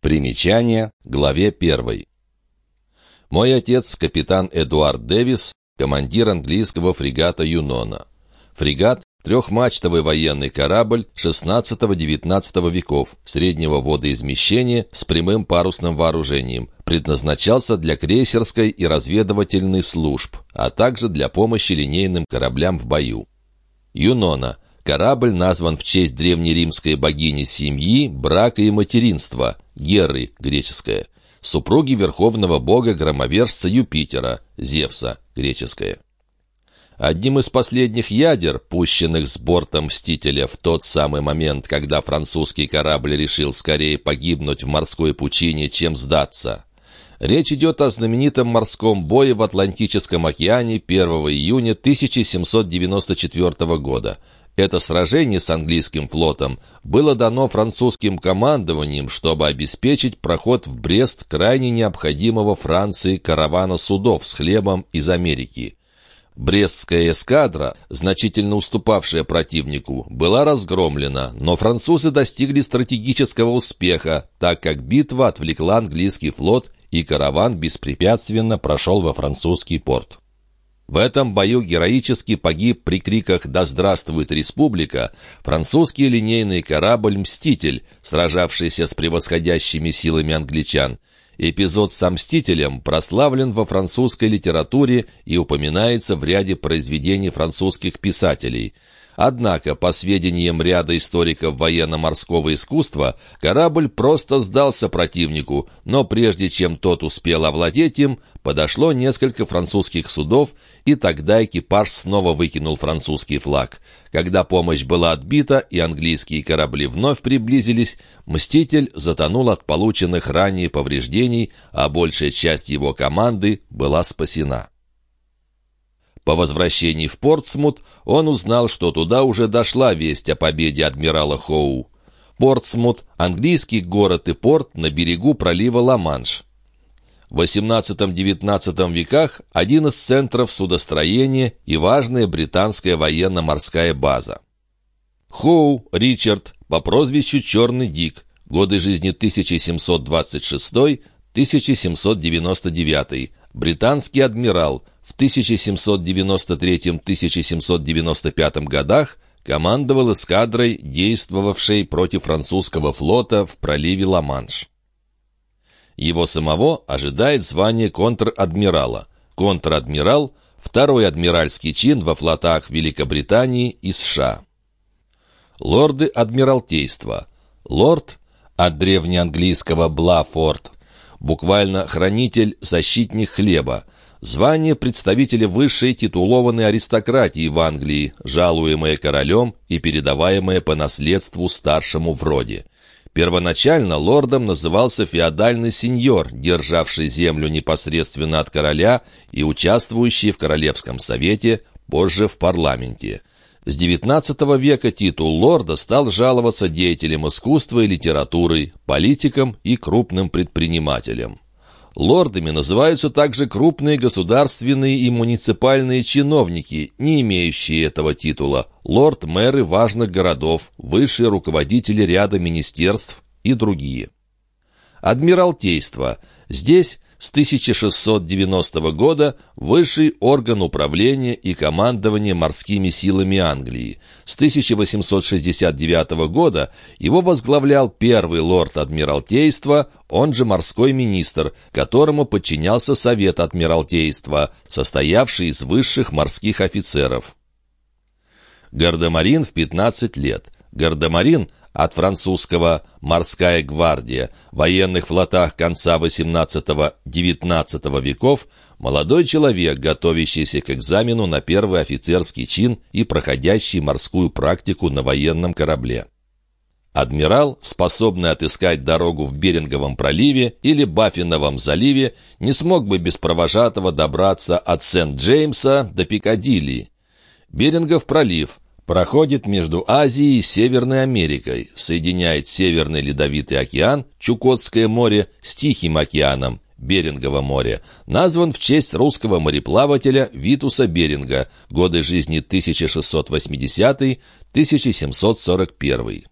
Примечание, главе 1. Мой отец, капитан Эдуард Дэвис, командир английского фрегата «Юнона». Фрегат – трехмачтовый военный корабль XVI-XIX веков среднего водоизмещения с прямым парусным вооружением, предназначался для крейсерской и разведывательной служб, а также для помощи линейным кораблям в бою. «Юнона» – Корабль назван в честь древнеримской богини семьи, брака и материнства, Геры, греческая, супруги верховного бога-громовержца Юпитера, Зевса, греческая. Одним из последних ядер, пущенных с борта «Мстителя» в тот самый момент, когда французский корабль решил скорее погибнуть в морской пучине, чем сдаться. Речь идет о знаменитом морском бое в Атлантическом океане 1 июня 1794 года – это сражение с английским флотом было дано французским командованием, чтобы обеспечить проход в Брест крайне необходимого Франции каравана судов с хлебом из Америки. Брестская эскадра, значительно уступавшая противнику, была разгромлена, но французы достигли стратегического успеха, так как битва отвлекла английский флот, и караван беспрепятственно прошел во французский порт. В этом бою героически погиб при криках «Да здравствует республика» французский линейный корабль «Мститель», сражавшийся с превосходящими силами англичан. Эпизод с «Мстителем» прославлен во французской литературе и упоминается в ряде произведений французских писателей – Однако, по сведениям ряда историков военно-морского искусства, корабль просто сдался противнику, но прежде чем тот успел овладеть им, подошло несколько французских судов, и тогда экипаж снова выкинул французский флаг. Когда помощь была отбита и английские корабли вновь приблизились, «Мститель» затонул от полученных ранее повреждений, а большая часть его команды была спасена. По возвращении в Портсмут он узнал, что туда уже дошла весть о победе адмирала Хоу. Портсмут – английский город и порт на берегу пролива Ла-Манш. В XVIII-XIX веках один из центров судостроения и важная британская военно-морская база. Хоу Ричард по прозвищу Черный Дик, годы жизни 1726-1799, британский адмирал, в 1793-1795 годах командовал эскадрой, действовавшей против французского флота в проливе Ла-Манш. Его самого ожидает звание контр-адмирала. Контр-адмирал – второй адмиральский чин во флотах Великобритании и США. Лорды Адмиралтейства. Лорд – от древнеанглийского «блафорд», буквально «хранитель, защитник хлеба», Звание представителя высшей титулованной аристократии в Англии, жалуемое королем и передаваемое по наследству старшему в роде. Первоначально лордом назывался феодальный сеньор, державший землю непосредственно от короля и участвующий в Королевском совете, позже в парламенте. С XIX века титул лорда стал жаловаться деятелям искусства и литературы, политикам и крупным предпринимателям. Лордами называются также крупные государственные и муниципальные чиновники, не имеющие этого титула, лорд-мэры важных городов, высшие руководители ряда министерств и другие. Адмиралтейство. Здесь с 1690 года высший орган управления и командования морскими силами Англии. С 1869 года его возглавлял первый лорд Адмиралтейства, он же морской министр, которому подчинялся Совет Адмиралтейства, состоявший из высших морских офицеров. Гардемарин в 15 лет. Гардемарин от французского «морская гвардия», военных флотах конца XVIII-XIX веков, молодой человек, готовящийся к экзамену на первый офицерский чин и проходящий морскую практику на военном корабле. Адмирал, способный отыскать дорогу в Беринговом проливе или Баффиновом заливе, не смог бы без провожатого добраться от Сент-Джеймса до Пикадилли. Берингов пролив – проходит между Азией и Северной Америкой, соединяет Северный Ледовитый океан, Чукотское море, с Тихим океаном, Берингово море, назван в честь русского мореплавателя Витуса Беринга, годы жизни 1680-1741.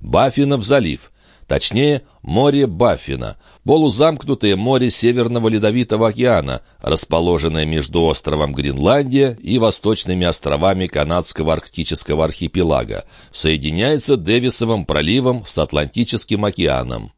Баффинов залив – точнее, море Баффина, полузамкнутое море Северного Ледовитого океана, расположенное между островом Гренландия и восточными островами канадского арктического архипелага, соединяется Дэвисовым проливом с Атлантическим океаном.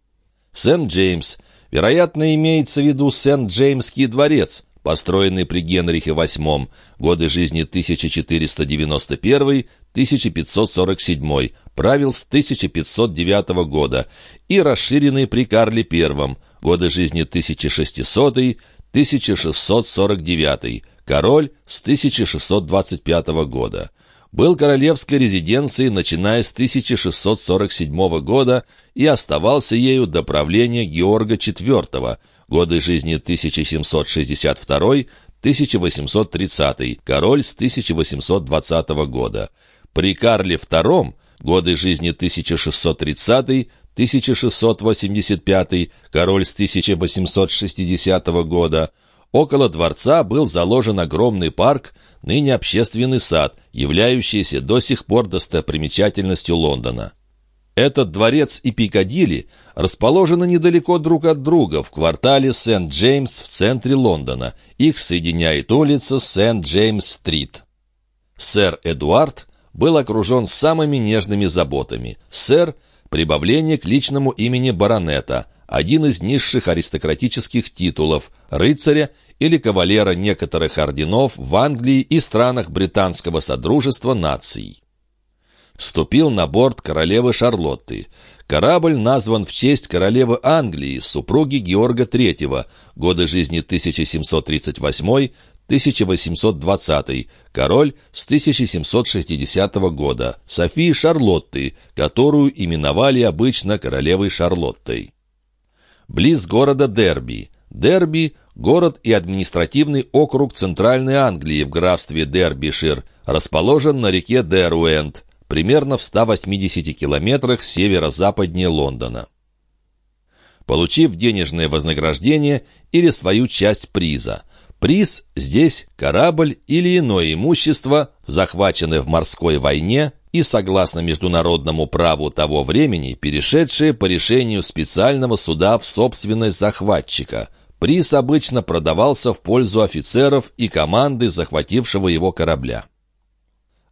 Сент-Джеймс, вероятно, имеется в виду Сент-Джеймский дворец, построенный при Генрихе VIII, годы жизни 1491-1547, правил с 1509 года, и расширенный при Карле I, годы жизни 1600-1649, король с 1625 года. Был королевской резиденцией, начиная с 1647 года и оставался ею до правления Георга IV, годы жизни 1762-1830, король с 1820 года. При Карле II годы жизни 1630-1685, король с 1860 года, около дворца был заложен огромный парк, ныне общественный сад, являющийся до сих пор достопримечательностью Лондона. Этот дворец и Пикадилли расположены недалеко друг от друга в квартале Сент-Джеймс в центре Лондона. Их соединяет улица Сент-Джеймс-стрит. Сэр Эдуард был окружен самыми нежными заботами. Сэр — прибавление к личному имени баронета, один из низших аристократических титулов, рыцаря или кавалера некоторых орденов в Англии и странах британского содружества наций. Вступил на борт королевы Шарлотты. Корабль назван в честь королевы Англии, супруги Георга III, годы жизни 1738 1820, король с 1760 года, Софии Шарлотты, которую именовали обычно королевой Шарлоттой. Близ города Дерби. Дерби – город и административный округ Центральной Англии в графстве Дербишир, расположен на реке Деруэнд, примерно в 180 километрах северо-западнее Лондона. Получив денежное вознаграждение или свою часть приза – Приз здесь корабль или иное имущество, захваченное в морской войне и, согласно международному праву того времени, перешедшее по решению специального суда в собственность захватчика. Приз обычно продавался в пользу офицеров и команды захватившего его корабля.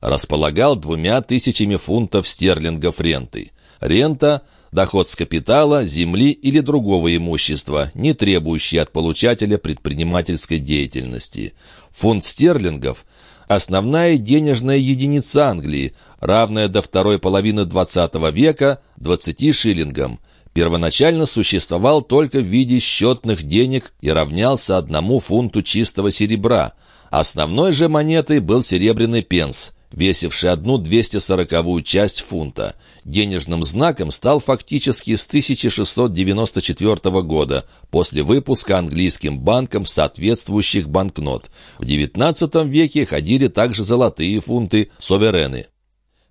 Располагал двумя тысячами фунтов стерлингов ренты. Рента – доход с капитала, земли или другого имущества, не требующий от получателя предпринимательской деятельности. Фунт стерлингов – основная денежная единица Англии, равная до второй половины XX века 20 шиллингам. Первоначально существовал только в виде счетных денег и равнялся одному фунту чистого серебра. Основной же монетой был серебряный пенс – весивший одну 240-вую часть фунта. Денежным знаком стал фактически с 1694 года, после выпуска английским банком соответствующих банкнот. В XIX веке ходили также золотые фунты, суверены.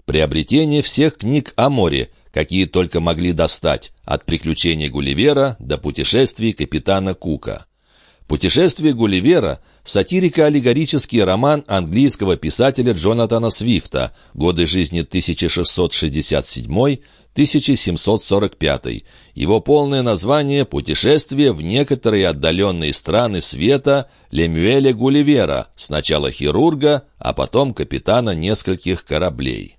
Приобретение всех книг о море, какие только могли достать, от приключений Гулливера до путешествий капитана Кука. «Путешествие Гулливера» — сатирико-аллегорический роман английского писателя Джонатана Свифта, годы жизни 1667-1745. Его полное название «Путешествие в некоторые отдаленные страны света» Лемюэля Гулливера, сначала хирурга, а потом капитана нескольких кораблей.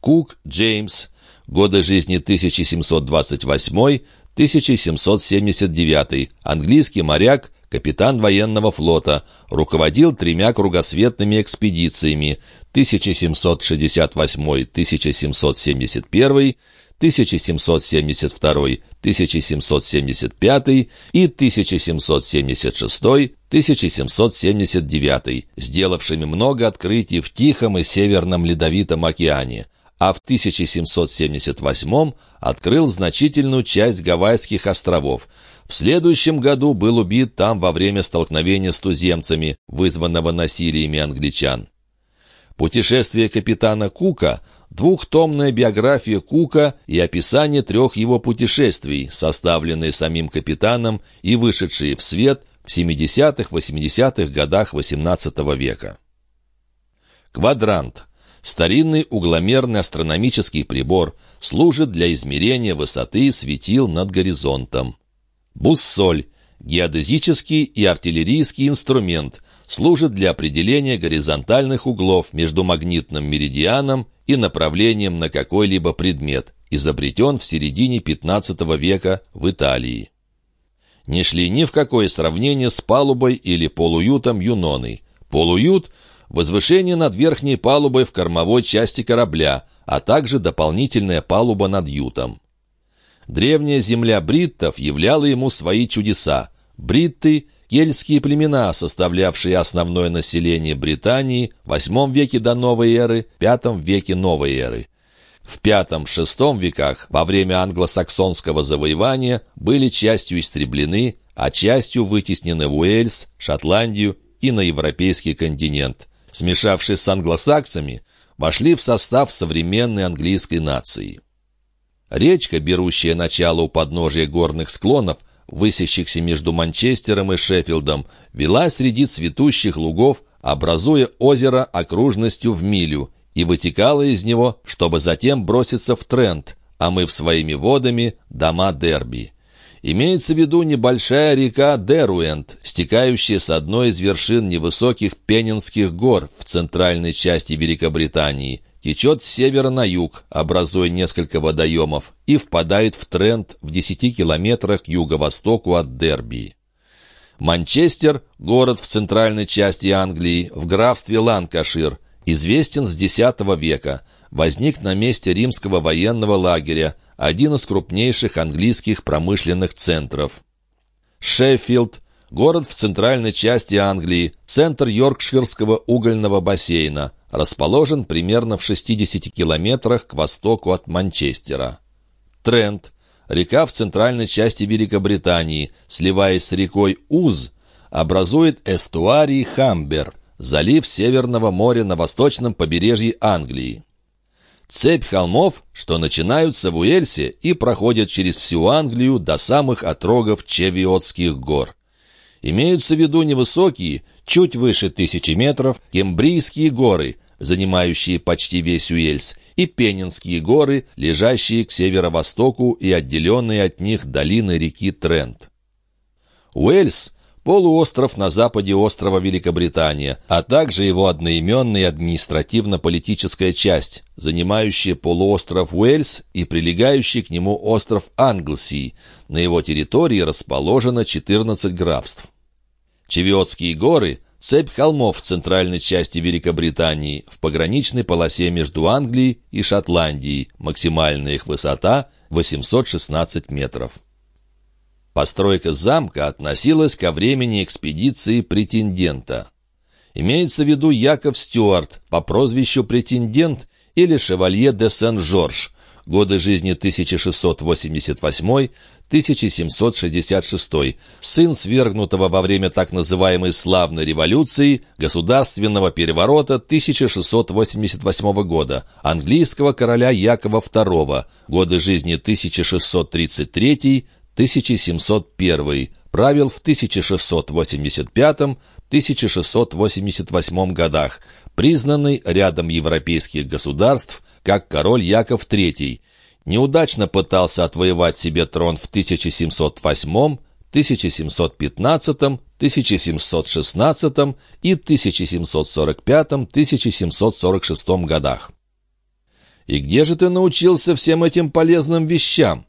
Кук Джеймс, годы жизни 1728-1779, английский моряк, капитан военного флота, руководил тремя кругосветными экспедициями 1768-1771, 1772, 1775 и 1776-1779, сделавшими много открытий в Тихом и Северном Ледовитом океане а в 1778 открыл значительную часть Гавайских островов. В следующем году был убит там во время столкновения с туземцами, вызванного насилиями англичан. Путешествие капитана Кука – двухтомная биография Кука и описание трех его путешествий, составленные самим капитаном и вышедшие в свет в 70-80-х годах XVIII века. Квадрант – Старинный угломерный астрономический прибор, служит для измерения высоты светил над горизонтом. Буссоль – геодезический и артиллерийский инструмент, служит для определения горизонтальных углов между магнитным меридианом и направлением на какой-либо предмет, изобретен в середине XV века в Италии. Не шли ни в какое сравнение с палубой или полуютом юноны. Полуют – возвышение над верхней палубой в кормовой части корабля, а также дополнительная палуба над ютом. Древняя земля бриттов являла ему свои чудеса. Бритты – кельтские племена, составлявшие основное население Британии в VIII веке до новой эры, V веке новой эры. В V-VI веках, во время англосаксонского завоевания, были частью истреблены, а частью вытеснены в Уэльс, Шотландию и на европейский континент. Смешавшись с англосаксами, вошли в состав современной английской нации. Речка, берущая начало у подножия горных склонов, высящихся между Манчестером и Шеффилдом, вела среди цветущих лугов, образуя озеро окружностью в милю, и вытекала из него, чтобы затем броситься в Трент, омыв своими водами дома Дерби. Имеется в виду небольшая река Деруэнд, стекающая с одной из вершин невысоких Пенинских гор в центральной части Великобритании, течет с севера на юг, образуя несколько водоемов, и впадает в Трент в 10 километрах к юго-востоку от Дерби. Манчестер, город в центральной части Англии, в графстве Ланкашир, известен с X века, возник на месте римского военного лагеря, один из крупнейших английских промышленных центров. Шеффилд – город в центральной части Англии, центр Йоркширского угольного бассейна, расположен примерно в 60 километрах к востоку от Манчестера. Трент – река в центральной части Великобритании, сливаясь с рекой Уз, образует эстуарий Хамбер, залив Северного моря на восточном побережье Англии. Цепь холмов, что начинаются в Уэльсе и проходят через всю Англию до самых отрогов Чевиотских гор. Имеются в виду невысокие, чуть выше тысячи метров, Кембрийские горы, занимающие почти весь Уэльс, и Пенинские горы, лежащие к северо-востоку и отделенные от них долины реки Трент. Уэльс полуостров на западе острова Великобритания, а также его одноименная административно-политическая часть, занимающая полуостров Уэльс и прилегающий к нему остров Англси. На его территории расположено 14 графств. Чевиотские горы – цепь холмов в центральной части Великобритании, в пограничной полосе между Англией и Шотландией, максимальная их высота – 816 метров. Постройка замка относилась ко времени экспедиции претендента. Имеется в виду Яков Стюарт по прозвищу «Претендент» или «Шевалье де Сен-Жорж», годы жизни 1688-1766, сын свергнутого во время так называемой «славной революции» государственного переворота 1688 года, английского короля Якова II, годы жизни 1633 1701, правил в 1685-1688 годах, признанный рядом европейских государств как король Яков III, неудачно пытался отвоевать себе трон в 1708, 1715, 1716 и 1745-1746 годах. «И где же ты научился всем этим полезным вещам?»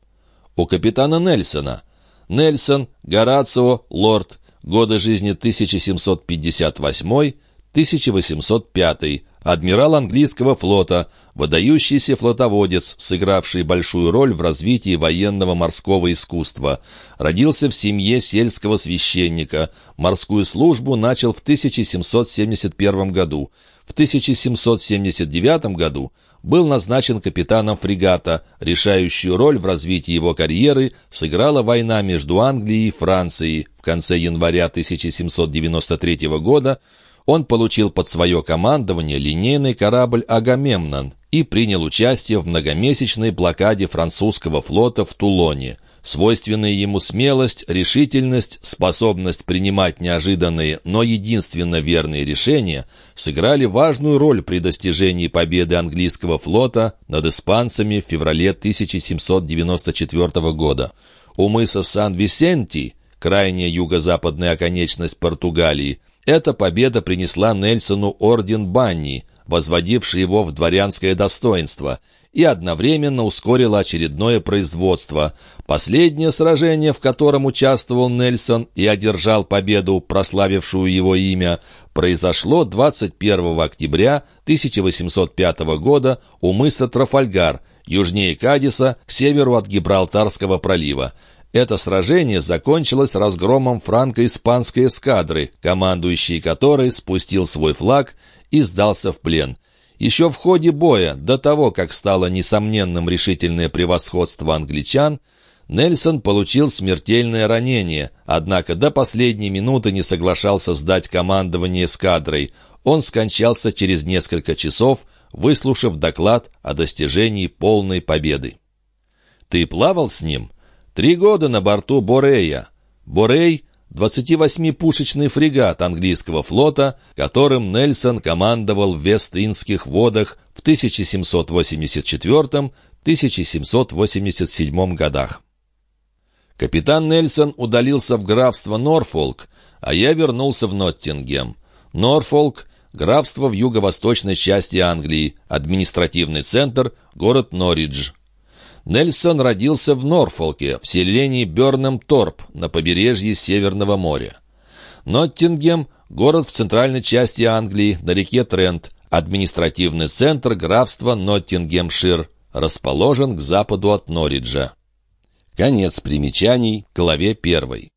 У капитана Нельсона. Нельсон, Горацио, Лорд, годы жизни 1758-1805, адмирал английского флота, выдающийся флотоводец, сыгравший большую роль в развитии военного морского искусства. Родился в семье сельского священника. Морскую службу начал в 1771 году. В 1779 году был назначен капитаном фрегата. Решающую роль в развитии его карьеры сыграла война между Англией и Францией. В конце января 1793 года он получил под свое командование линейный корабль «Агамемнон» и принял участие в многомесячной блокаде французского флота в Тулоне. Свойственная ему смелость, решительность, способность принимать неожиданные, но единственно верные решения сыграли важную роль при достижении победы английского флота над испанцами в феврале 1794 года. У мыса Сан-Висенти, крайняя юго-западная оконечность Португалии, эта победа принесла Нельсону орден Банни, возводивший его в дворянское достоинство – и одновременно ускорила очередное производство. Последнее сражение, в котором участвовал Нельсон и одержал победу, прославившую его имя, произошло 21 октября 1805 года у мыса Трафальгар, южнее Кадиса, к северу от Гибралтарского пролива. Это сражение закончилось разгромом франко-испанской эскадры, командующий которой спустил свой флаг и сдался в плен. Еще в ходе боя, до того, как стало несомненным решительное превосходство англичан, Нельсон получил смертельное ранение, однако до последней минуты не соглашался сдать командование эскадрой. Он скончался через несколько часов, выслушав доклад о достижении полной победы. «Ты плавал с ним?» «Три года на борту Борея». Борей 28-пушечный фрегат английского флота, которым Нельсон командовал в Вест-Индских водах в 1784-1787 годах. Капитан Нельсон удалился в графство Норфолк, а я вернулся в Ноттингем. Норфолк — графство в юго-восточной части Англии, административный центр — город Норридж. Нельсон родился в Норфолке, в селении Бёрнем-Торп на побережье Северного моря. Ноттингем – город в центральной части Англии, на реке Трент, административный центр графства Ноттингемшир, расположен к западу от Норриджа. Конец примечаний, главе первой.